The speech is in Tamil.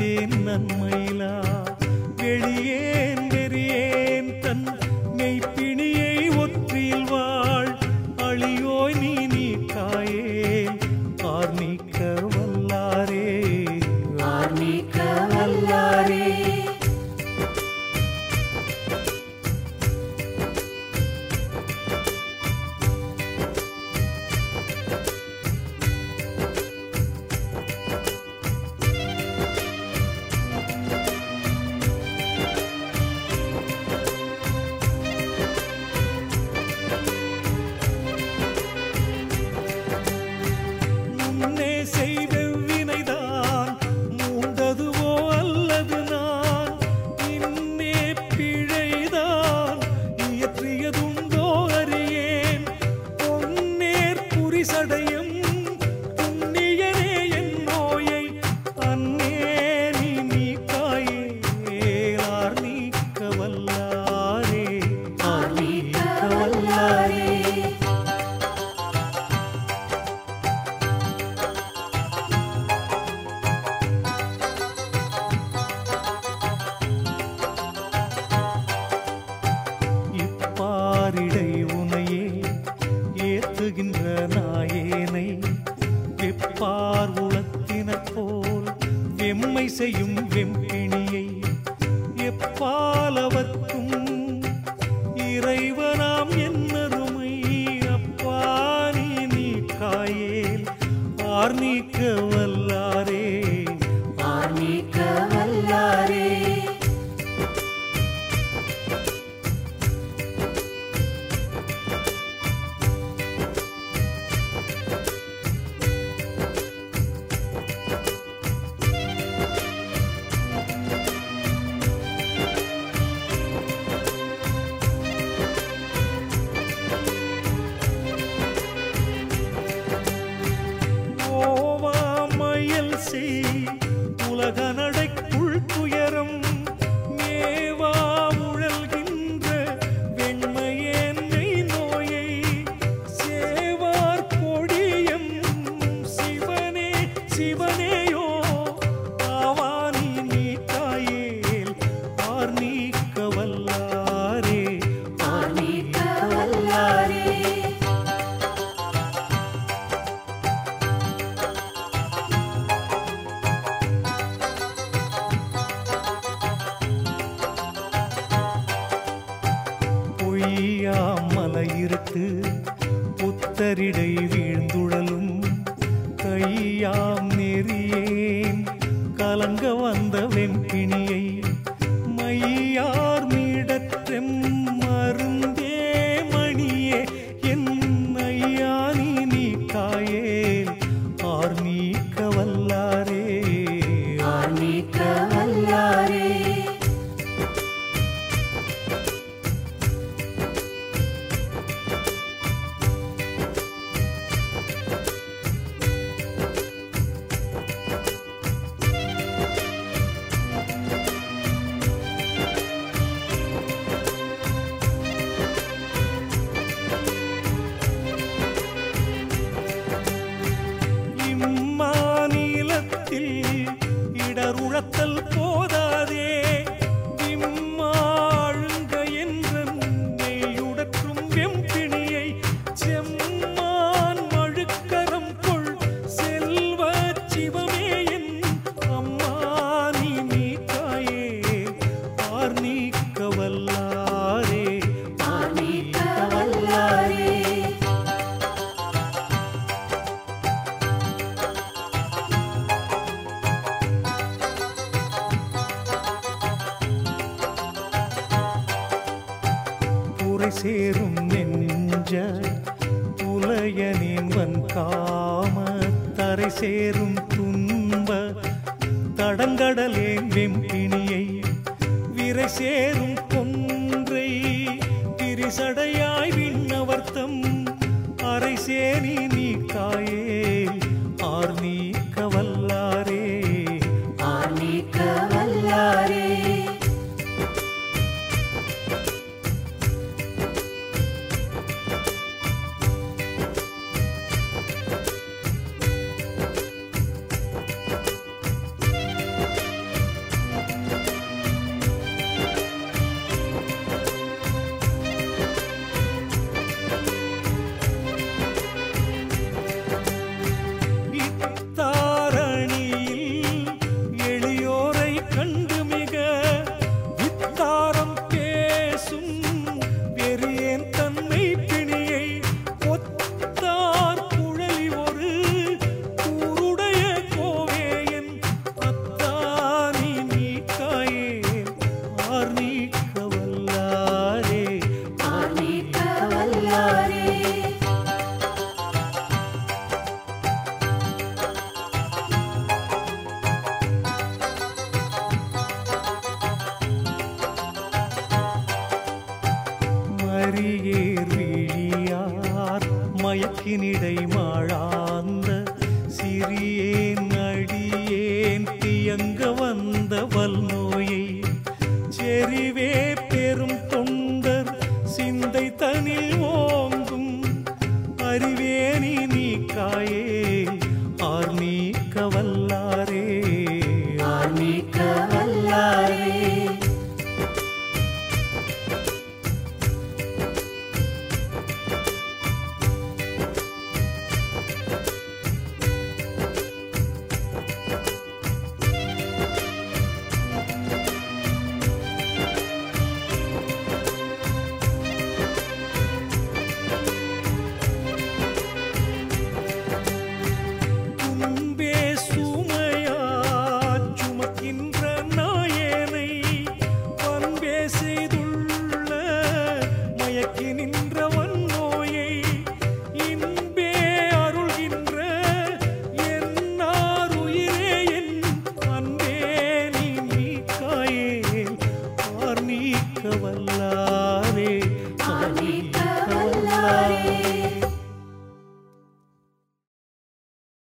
நினைத்தேன் நன்மையிலா? வெளியே பார்வுளத்தினர் போல். எம்மை செய்யும் வெம்பிணியை எப்பாலவர்க்கும் இறைவனாம் என்னருமை அப்பா நீ நீக்காயேல். ஆர் புத்தரிடை வீழ்ந்துள்ள உரை சேரும் நெஞ்ச புலையனின் வன் காம தரை சேரும் துன்ப தடங்கடலே வெம்பிணியை விரை சேரும் கொன்றை திரிசடையா